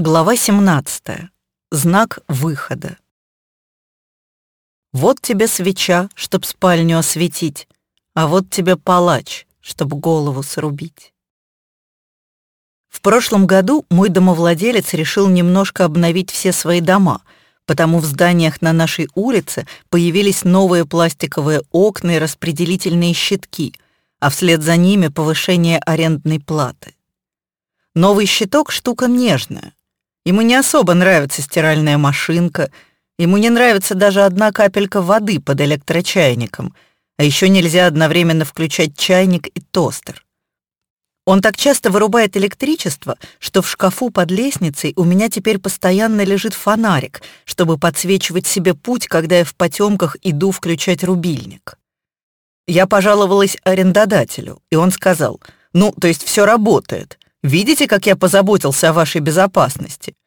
Глава 17. Знак выхода. Вот тебе свеча, чтоб спальню осветить, а вот тебе палач, чтоб голову срубить. В прошлом году мой домовладелец решил немножко обновить все свои дома, потому в зданиях на нашей улице появились новые пластиковые окна и распределительные щитки, а вслед за ними повышение арендной платы. Новый щиток — штука нежная. Ему не особо нравится стиральная машинка, ему не нравится даже одна капелька воды под электрочайником, а еще нельзя одновременно включать чайник и тостер. Он так часто вырубает электричество, что в шкафу под лестницей у меня теперь постоянно лежит фонарик, чтобы подсвечивать себе путь, когда я в потемках иду включать рубильник. Я пожаловалась арендодателю, и он сказал, «Ну, то есть все работает. Видите, как я позаботился о вашей безопасности?»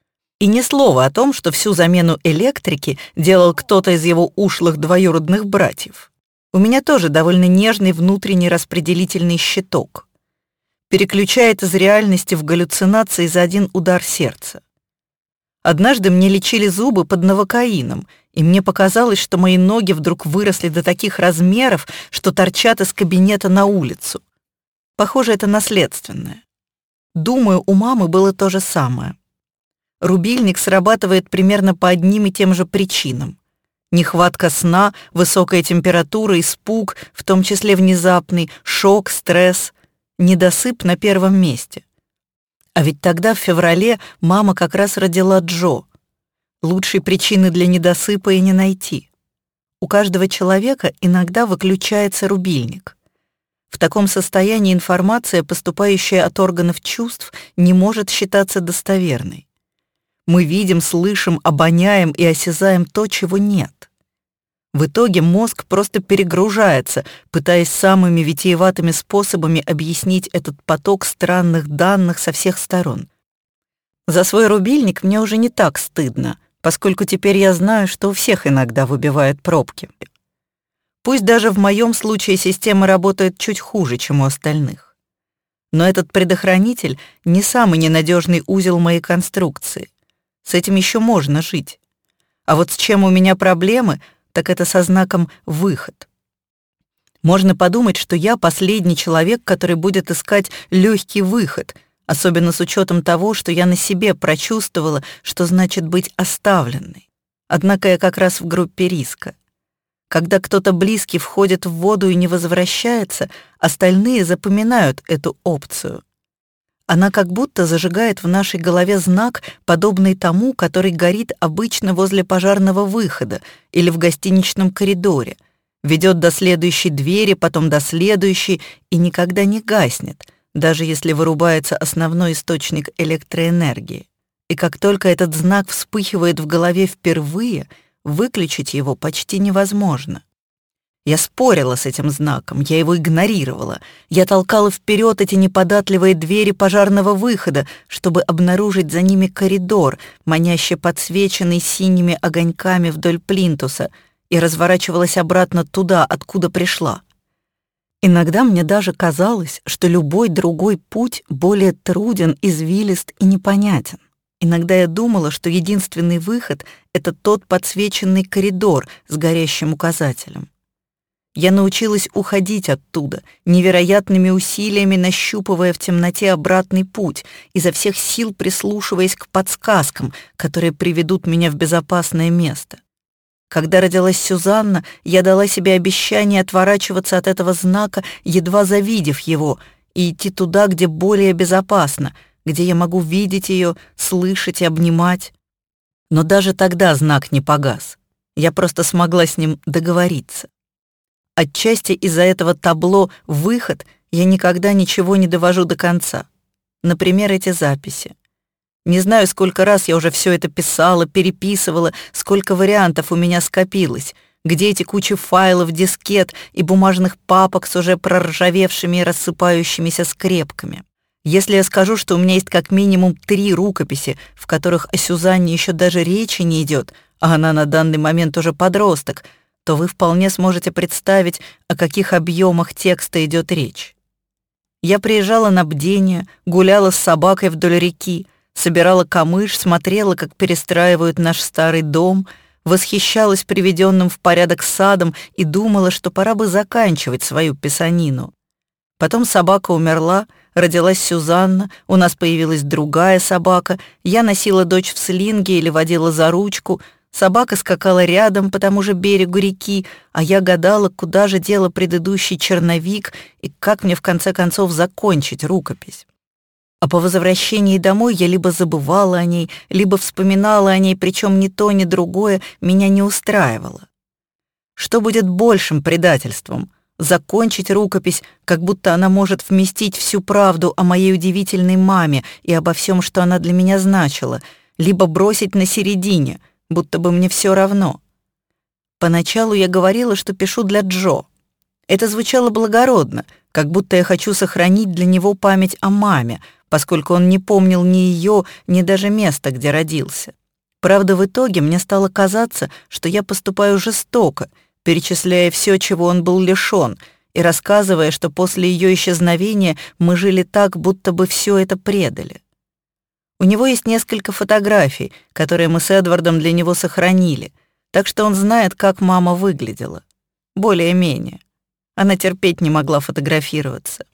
И ни слова о том, что всю замену электрики делал кто-то из его ушлых двоюродных братьев. У меня тоже довольно нежный внутренний распределительный щиток переключает из реальности в галлюцинации за один удар сердца. Однажды мне лечили зубы под новокаином, и мне показалось, что мои ноги вдруг выросли до таких размеров, что торчат из кабинета на улицу. Похоже, это наследственное. Думаю, у мамы было то же самое. Рубильник срабатывает примерно по одним и тем же причинам. Нехватка сна, высокая температура, испуг, в том числе внезапный, шок, стресс, недосып на первом месте. А ведь тогда, в феврале, мама как раз родила Джо. Лучшей причины для недосыпа и не найти. У каждого человека иногда выключается рубильник. В таком состоянии информация, поступающая от органов чувств, не может считаться достоверной. Мы видим, слышим, обоняем и осязаем то, чего нет. В итоге мозг просто перегружается, пытаясь самыми витиеватыми способами объяснить этот поток странных данных со всех сторон. За свой рубильник мне уже не так стыдно, поскольку теперь я знаю, что у всех иногда выбивают пробки. Пусть даже в моем случае система работает чуть хуже, чем у остальных. Но этот предохранитель не самый ненадежный узел моей конструкции. С этим еще можно жить. А вот с чем у меня проблемы — так это со знаком «выход». Можно подумать, что я последний человек, который будет искать легкий выход, особенно с учетом того, что я на себе прочувствовала, что значит быть оставленной. Однако я как раз в группе риска. Когда кто-то близкий входит в воду и не возвращается, остальные запоминают эту опцию — она как будто зажигает в нашей голове знак, подобный тому, который горит обычно возле пожарного выхода или в гостиничном коридоре, ведет до следующей двери, потом до следующей и никогда не гаснет, даже если вырубается основной источник электроэнергии. И как только этот знак вспыхивает в голове впервые, выключить его почти невозможно. Я спорила с этим знаком, я его игнорировала. Я толкала вперед эти неподатливые двери пожарного выхода, чтобы обнаружить за ними коридор, маняще подсвеченный синими огоньками вдоль плинтуса, и разворачивалась обратно туда, откуда пришла. Иногда мне даже казалось, что любой другой путь более труден, извилист и непонятен. Иногда я думала, что единственный выход — это тот подсвеченный коридор с горящим указателем. Я научилась уходить оттуда, невероятными усилиями нащупывая в темноте обратный путь, изо всех сил прислушиваясь к подсказкам, которые приведут меня в безопасное место. Когда родилась Сюзанна, я дала себе обещание отворачиваться от этого знака, едва завидев его, и идти туда, где более безопасно, где я могу видеть ее, слышать и обнимать. Но даже тогда знак не погас. Я просто смогла с ним договориться. Отчасти из-за этого табло «Выход» я никогда ничего не довожу до конца. Например, эти записи. Не знаю, сколько раз я уже все это писала, переписывала, сколько вариантов у меня скопилось, где эти кучи файлов, дискет и бумажных папок с уже проржавевшими и рассыпающимися скрепками. Если я скажу, что у меня есть как минимум три рукописи, в которых о Сюзанне еще даже речи не идет, а она на данный момент уже подросток — то вы вполне сможете представить, о каких объемах текста идет речь. Я приезжала на бдение, гуляла с собакой вдоль реки, собирала камыш, смотрела, как перестраивают наш старый дом, восхищалась приведенным в порядок садом и думала, что пора бы заканчивать свою писанину. Потом собака умерла, родилась Сюзанна, у нас появилась другая собака, я носила дочь в слинге или водила за ручку, собака скакала рядом по тому же берегу реки, а я гадала, куда же дело предыдущий черновик и как мне в конце концов закончить рукопись. А по возвращении домой я либо забывала о ней, либо вспоминала о ней, причем ни то, ни другое меня не устраивало. Что будет большим предательством — закончить рукопись, как будто она может вместить всю правду о моей удивительной маме и обо всем, что она для меня значила, либо бросить на середине, будто бы мне все равно. Поначалу я говорила, что пишу для Джо. Это звучало благородно, как будто я хочу сохранить для него память о маме, поскольку он не помнил ни ее, ни даже места, где родился. Правда, в итоге мне стало казаться, что я поступаю жестоко — перечисляя все, чего он был лишён, и рассказывая, что после ее исчезновения мы жили так, будто бы все это предали. У него есть несколько фотографий, которые мы с Эдвардом для него сохранили, так что он знает, как мама выглядела. Более-менее. Она терпеть не могла фотографироваться.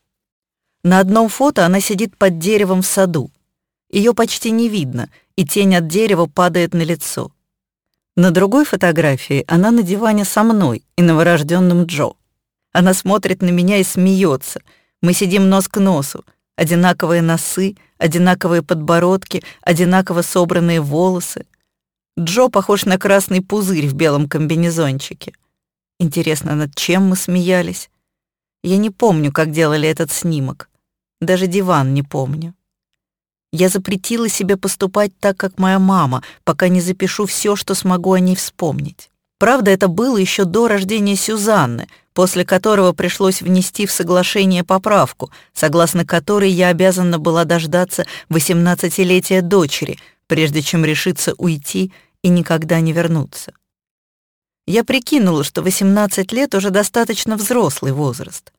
На одном фото она сидит под деревом в саду. Ее почти не видно, и тень от дерева падает на лицо. На другой фотографии она на диване со мной и новорожденным Джо. Она смотрит на меня и смеется. Мы сидим нос к носу. Одинаковые носы, одинаковые подбородки, одинаково собранные волосы. Джо похож на красный пузырь в белом комбинезончике. Интересно, над чем мы смеялись? Я не помню, как делали этот снимок. Даже диван не помню. Я запретила себе поступать так, как моя мама, пока не запишу все, что смогу о ней вспомнить. Правда, это было еще до рождения Сюзанны, после которого пришлось внести в соглашение поправку, согласно которой я обязана была дождаться 18-летия дочери, прежде чем решиться уйти и никогда не вернуться. Я прикинула, что 18 лет уже достаточно взрослый возраст.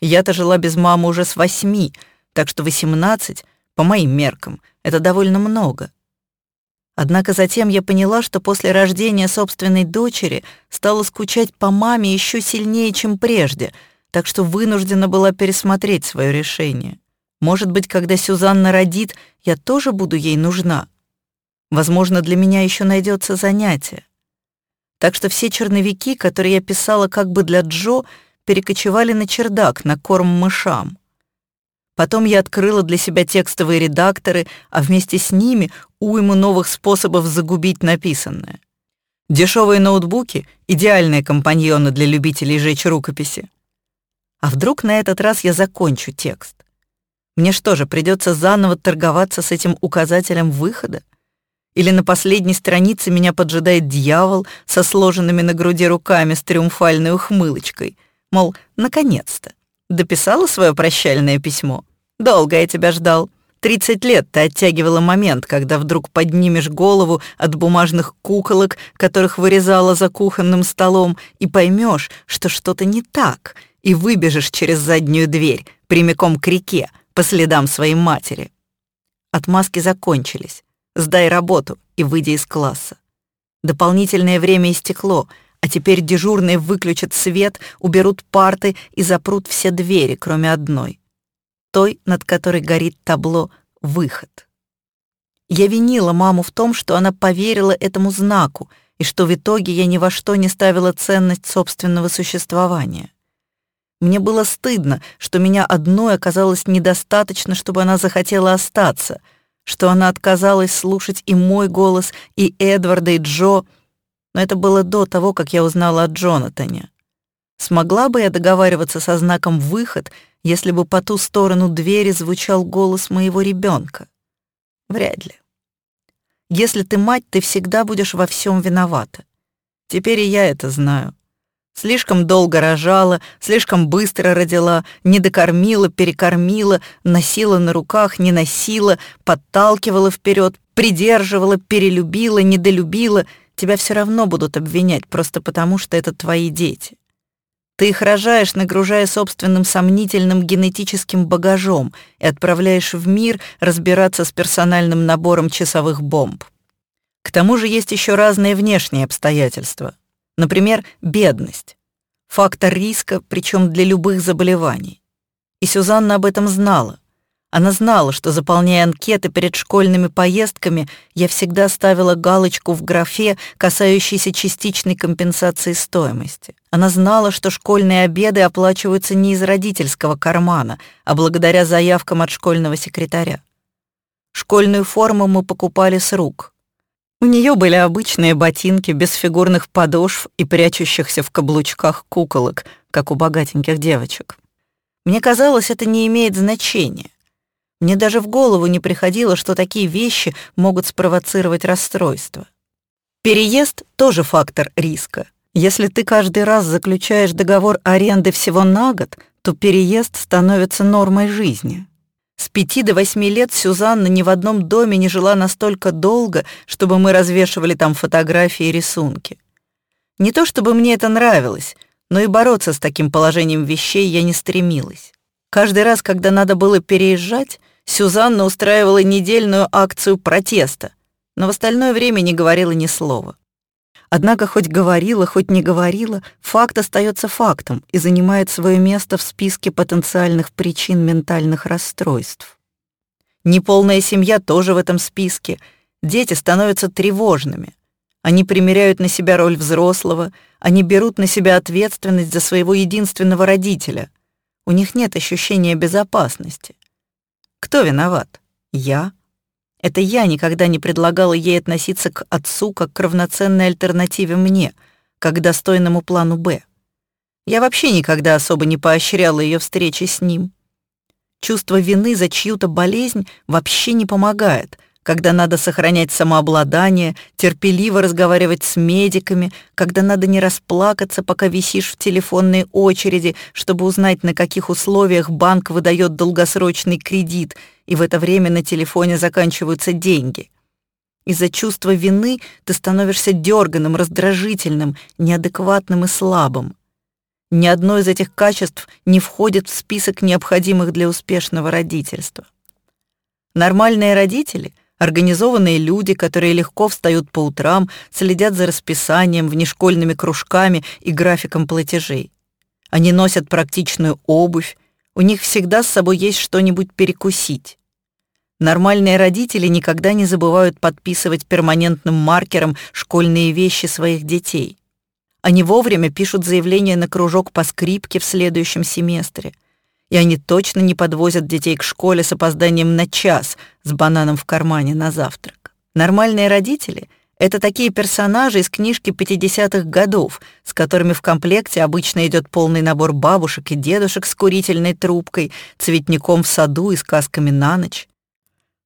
Я-то жила без мамы уже с восьми, так что 18 по моим меркам, это довольно много. Однако затем я поняла, что после рождения собственной дочери стала скучать по маме еще сильнее, чем прежде, так что вынуждена была пересмотреть свое решение. Может быть, когда Сюзанна родит, я тоже буду ей нужна. Возможно, для меня еще найдется занятие. Так что все черновики, которые я писала как бы для Джо, перекочевали на чердак, на корм мышам. Потом я открыла для себя текстовые редакторы, а вместе с ними уйму новых способов загубить написанное. Дешевые ноутбуки — идеальные компаньоны для любителей жечь рукописи. А вдруг на этот раз я закончу текст? Мне что же, придется заново торговаться с этим указателем выхода? Или на последней странице меня поджидает дьявол со сложенными на груди руками с триумфальной ухмылочкой? Мол, наконец-то. Дописала свое прощальное письмо? Долго я тебя ждал. Тридцать лет ты оттягивала момент, когда вдруг поднимешь голову от бумажных куколок, которых вырезала за кухонным столом, и поймешь, что что-то не так, и выбежишь через заднюю дверь, прямиком к реке, по следам своей матери. Отмазки закончились. Сдай работу и выйди из класса. Дополнительное время истекло — а теперь дежурные выключат свет, уберут парты и запрут все двери, кроме одной. Той, над которой горит табло «Выход». Я винила маму в том, что она поверила этому знаку, и что в итоге я ни во что не ставила ценность собственного существования. Мне было стыдно, что меня одной оказалось недостаточно, чтобы она захотела остаться, что она отказалась слушать и мой голос, и Эдварда, и Джо — но это было до того, как я узнала о Джонатане. Смогла бы я договариваться со знаком «выход», если бы по ту сторону двери звучал голос моего ребенка? Вряд ли. Если ты мать, ты всегда будешь во всем виновата. Теперь и я это знаю. Слишком долго рожала, слишком быстро родила, не докормила, перекормила, носила на руках, не носила, подталкивала вперед, придерживала, перелюбила, недолюбила — тебя все равно будут обвинять просто потому, что это твои дети. Ты их рожаешь, нагружая собственным сомнительным генетическим багажом и отправляешь в мир разбираться с персональным набором часовых бомб. К тому же есть еще разные внешние обстоятельства. Например, бедность. Фактор риска, причем для любых заболеваний. И Сюзанна об этом знала. Она знала, что, заполняя анкеты перед школьными поездками, я всегда ставила галочку в графе, касающейся частичной компенсации стоимости. Она знала, что школьные обеды оплачиваются не из родительского кармана, а благодаря заявкам от школьного секретаря. Школьную форму мы покупали с рук. У нее были обычные ботинки без фигурных подошв и прячущихся в каблучках куколок, как у богатеньких девочек. Мне казалось, это не имеет значения. Мне даже в голову не приходило, что такие вещи могут спровоцировать расстройство. Переезд — тоже фактор риска. Если ты каждый раз заключаешь договор аренды всего на год, то переезд становится нормой жизни. С пяти до восьми лет Сюзанна ни в одном доме не жила настолько долго, чтобы мы развешивали там фотографии и рисунки. Не то чтобы мне это нравилось, но и бороться с таким положением вещей я не стремилась. Каждый раз, когда надо было переезжать, Сюзанна устраивала недельную акцию протеста, но в остальное время не говорила ни слова. Однако хоть говорила, хоть не говорила, факт остается фактом и занимает свое место в списке потенциальных причин ментальных расстройств. Неполная семья тоже в этом списке. Дети становятся тревожными. Они примеряют на себя роль взрослого, они берут на себя ответственность за своего единственного родителя. У них нет ощущения безопасности. Кто виноват? Я. Это я никогда не предлагала ей относиться к отцу как к равноценной альтернативе мне, как к достойному плану «Б». Я вообще никогда особо не поощряла ее встречи с ним. Чувство вины за чью-то болезнь вообще не помогает, когда надо сохранять самообладание, терпеливо разговаривать с медиками, когда надо не расплакаться, пока висишь в телефонной очереди, чтобы узнать, на каких условиях банк выдает долгосрочный кредит, и в это время на телефоне заканчиваются деньги. Из-за чувства вины ты становишься дерганым, раздражительным, неадекватным и слабым. Ни одно из этих качеств не входит в список необходимых для успешного родительства. Нормальные родители — Организованные люди, которые легко встают по утрам, следят за расписанием, внешкольными кружками и графиком платежей. Они носят практичную обувь, у них всегда с собой есть что-нибудь перекусить. Нормальные родители никогда не забывают подписывать перманентным маркером школьные вещи своих детей. Они вовремя пишут заявление на кружок по скрипке в следующем семестре и они точно не подвозят детей к школе с опозданием на час с бананом в кармане на завтрак. Нормальные родители — это такие персонажи из книжки 50-х годов, с которыми в комплекте обычно идет полный набор бабушек и дедушек с курительной трубкой, цветником в саду и сказками на ночь.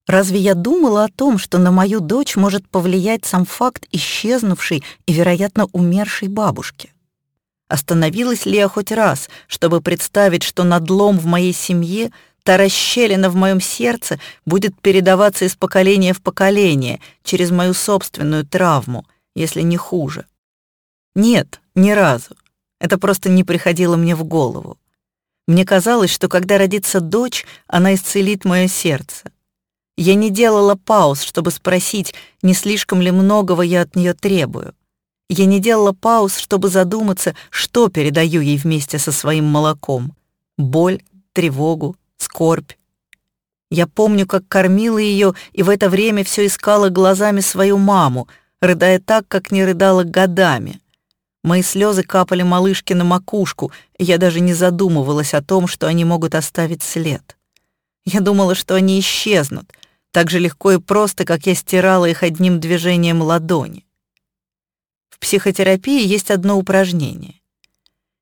Разве я думала о том, что на мою дочь может повлиять сам факт исчезнувшей и, вероятно, умершей бабушки? Остановилась ли я хоть раз, чтобы представить, что надлом в моей семье, та расщелина в моем сердце будет передаваться из поколения в поколение через мою собственную травму, если не хуже? Нет, ни разу. Это просто не приходило мне в голову. Мне казалось, что когда родится дочь, она исцелит мое сердце. Я не делала пауз, чтобы спросить, не слишком ли многого я от нее требую. Я не делала пауз, чтобы задуматься, что передаю ей вместе со своим молоком. Боль, тревогу, скорбь. Я помню, как кормила ее, и в это время все искала глазами свою маму, рыдая так, как не рыдала годами. Мои слезы капали малышке на макушку, и я даже не задумывалась о том, что они могут оставить след. Я думала, что они исчезнут, так же легко и просто, как я стирала их одним движением ладони. Психотерапии есть одно упражнение.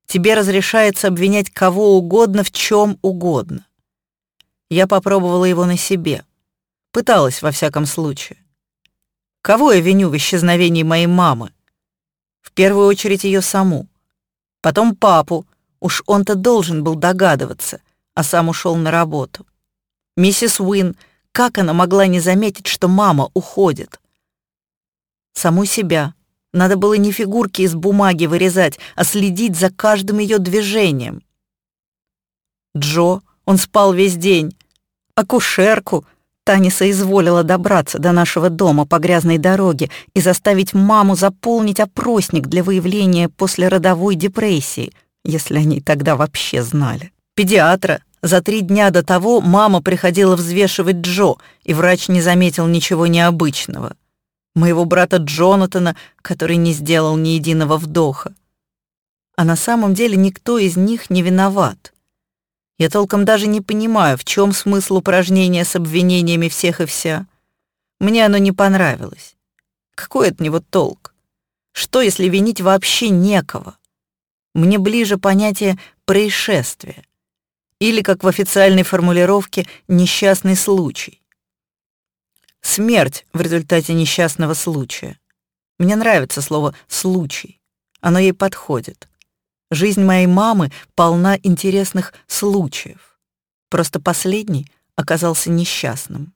Тебе разрешается обвинять кого угодно в чем угодно. Я попробовала его на себе. Пыталась, во всяком случае. Кого я виню в исчезновении моей мамы? В первую очередь ее саму. Потом папу. Уж он-то должен был догадываться, а сам ушел на работу. Миссис Уин, как она могла не заметить, что мама уходит? Саму себя, Надо было не фигурки из бумаги вырезать, а следить за каждым ее движением. Джо, он спал весь день. Акушерку Таня соизволила добраться до нашего дома по грязной дороге и заставить маму заполнить опросник для выявления послеродовой депрессии, если они тогда вообще знали. Педиатра. За три дня до того мама приходила взвешивать Джо, и врач не заметил ничего необычного моего брата Джонатана, который не сделал ни единого вдоха. А на самом деле никто из них не виноват. Я толком даже не понимаю, в чем смысл упражнения с обвинениями всех и вся. Мне оно не понравилось. Какой от него толк? Что, если винить вообще некого? Мне ближе понятие происшествия. Или, как в официальной формулировке, несчастный случай. Смерть в результате несчастного случая. Мне нравится слово «случай». Оно ей подходит. Жизнь моей мамы полна интересных случаев. Просто последний оказался несчастным.